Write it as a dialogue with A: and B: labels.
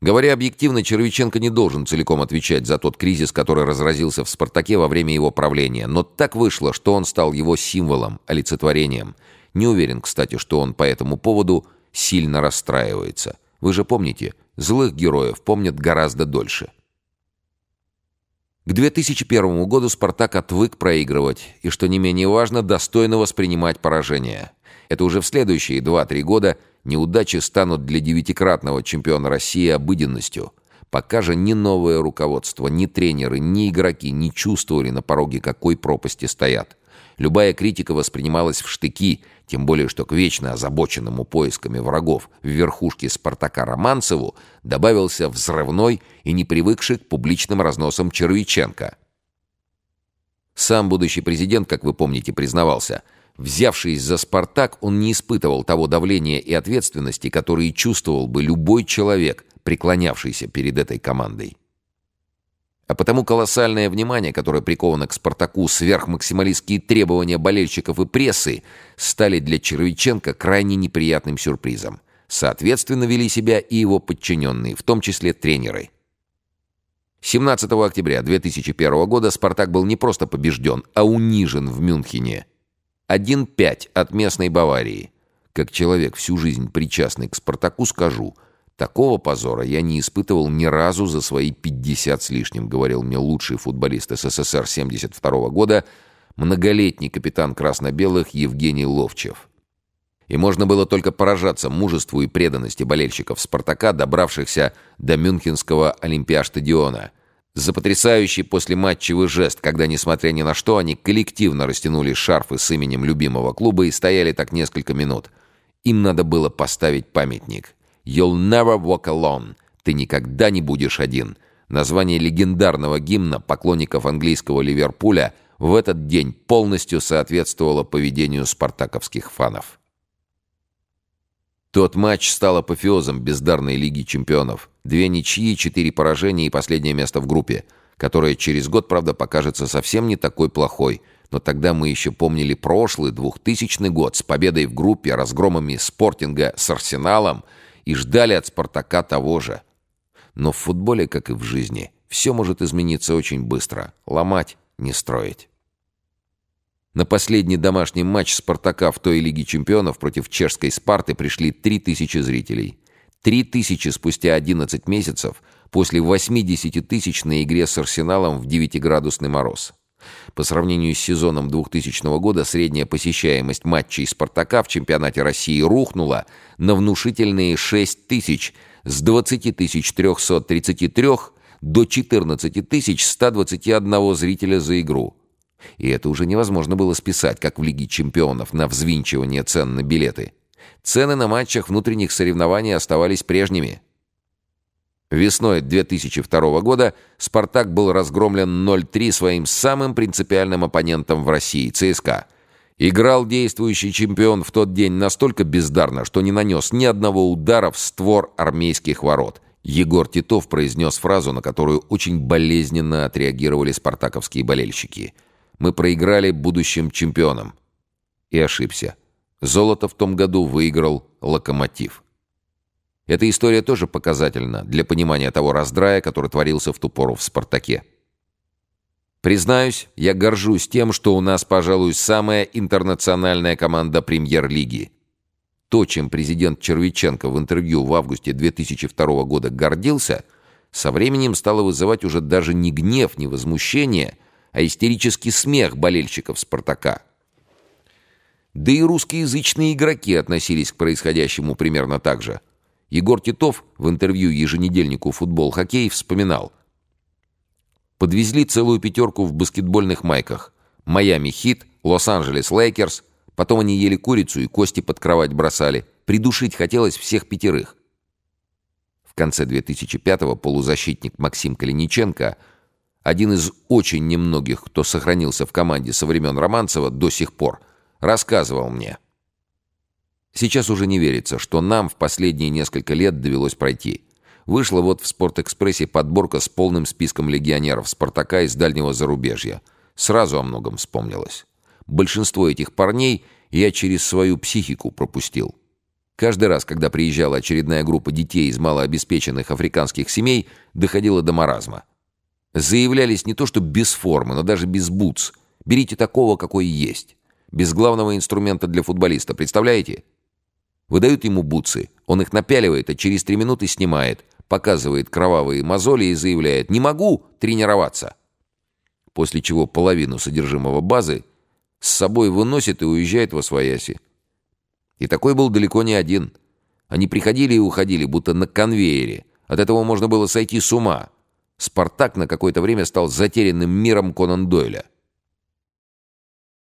A: Говоря объективно, Червиченко не должен целиком отвечать за тот кризис, который разразился в «Спартаке» во время его правления. Но так вышло, что он стал его символом, олицетворением. Не уверен, кстати, что он по этому поводу сильно расстраивается. Вы же помните, злых героев помнят гораздо дольше. К 2001 году «Спартак» отвык проигрывать и, что не менее важно, достойно воспринимать поражение. Это уже в следующие 2-3 года неудачи станут для девятикратного чемпиона России обыденностью. Пока же ни новое руководство, ни тренеры, ни игроки не чувствовали на пороге, какой пропасти стоят. Любая критика воспринималась в штыки, тем более что к вечно озабоченному поисками врагов в верхушке «Спартака» Романцеву добавился взрывной и не привыкший к публичным разносам Червиченко. Сам будущий президент, как вы помните, признавался, взявшись за «Спартак», он не испытывал того давления и ответственности, которые чувствовал бы любой человек, преклонявшийся перед этой командой. А потому колоссальное внимание, которое приковано к «Спартаку», сверхмаксималистские требования болельщиков и прессы стали для Червиченко крайне неприятным сюрпризом. Соответственно, вели себя и его подчиненные, в том числе тренеры. 17 октября 2001 года «Спартак» был не просто побежден, а унижен в Мюнхене. 1-5 от местной Баварии. Как человек, всю жизнь причастный к «Спартаку», скажу – Такого позора я не испытывал ни разу за свои 50 с лишним, говорил мне лучший футболист СССР 72 года, многолетний капитан красно-белых Евгений Ловчев. И можно было только поражаться мужеству и преданности болельщиков «Спартака», добравшихся до Мюнхенского Олимпиа-стадиона. За потрясающий послематчевый жест, когда, несмотря ни на что, они коллективно растянули шарфы с именем любимого клуба и стояли так несколько минут. Им надо было поставить памятник. «You'll never walk alone» — «Ты никогда не будешь один». Название легендарного гимна поклонников английского Ливерпуля в этот день полностью соответствовало поведению спартаковских фанов. Тот матч стал апофеозом бездарной Лиги чемпионов. Две ничьи, четыре поражения и последнее место в группе, которое через год, правда, покажется совсем не такой плохой. Но тогда мы еще помнили прошлый, двухтысячный год с победой в группе, разгромами Спортинга с Арсеналом – и ждали от «Спартака» того же. Но в футболе, как и в жизни, все может измениться очень быстро. Ломать, не строить. На последний домашний матч «Спартака» в той Лиге чемпионов против чешской «Спарты» пришли 3000 зрителей. 3000 спустя 11 месяцев после 80-тысячной игре с «Арсеналом» в 9-градусный мороз. По сравнению с сезоном 2000 года средняя посещаемость матчей «Спартака» в чемпионате России рухнула на внушительные 6 тысяч с 20 333 до 14 121 зрителя за игру. И это уже невозможно было списать, как в Лиге чемпионов, на взвинчивание цен на билеты. Цены на матчах внутренних соревнований оставались прежними – Весной 2002 года «Спартак» был разгромлен 0-3 своим самым принципиальным оппонентом в России – ЦСКА. Играл действующий чемпион в тот день настолько бездарно, что не нанес ни одного удара в створ армейских ворот. Егор Титов произнес фразу, на которую очень болезненно отреагировали спартаковские болельщики. «Мы проиграли будущим чемпионам». И ошибся. Золото в том году выиграл «Локомотив». Эта история тоже показательна для понимания того раздрая, который творился в ту пору в «Спартаке». Признаюсь, я горжусь тем, что у нас, пожалуй, самая интернациональная команда премьер-лиги. То, чем президент Червиченко в интервью в августе 2002 года гордился, со временем стало вызывать уже даже не гнев, не возмущение, а истерический смех болельщиков «Спартака». Да и русскоязычные игроки относились к происходящему примерно так же – Егор Титов в интервью еженедельнику «Футбол-хоккей» вспоминал. Подвезли целую пятерку в баскетбольных майках. Майами Хит, Лос-Анджелес Лейкерс. Потом они ели курицу и кости под кровать бросали. Придушить хотелось всех пятерых. В конце 2005-го полузащитник Максим Калиниченко, один из очень немногих, кто сохранился в команде со времен Романцева до сих пор, рассказывал мне – Сейчас уже не верится, что нам в последние несколько лет довелось пройти. Вышла вот в «Спортэкспрессе» подборка с полным списком легионеров «Спартака» из дальнего зарубежья. Сразу о многом вспомнилось. Большинство этих парней я через свою психику пропустил. Каждый раз, когда приезжала очередная группа детей из малообеспеченных африканских семей, доходило до маразма. Заявлялись не то что без формы, но даже без бутс. Берите такого, какой есть. Без главного инструмента для футболиста, представляете? Выдают ему бутсы, он их напяливает, а через три минуты снимает, показывает кровавые мозоли и заявляет «Не могу тренироваться!» После чего половину содержимого базы с собой выносит и уезжает во свояси. И такой был далеко не один. Они приходили и уходили, будто на конвейере. От этого можно было сойти с ума. «Спартак» на какое-то время стал затерянным миром Конан Дойля.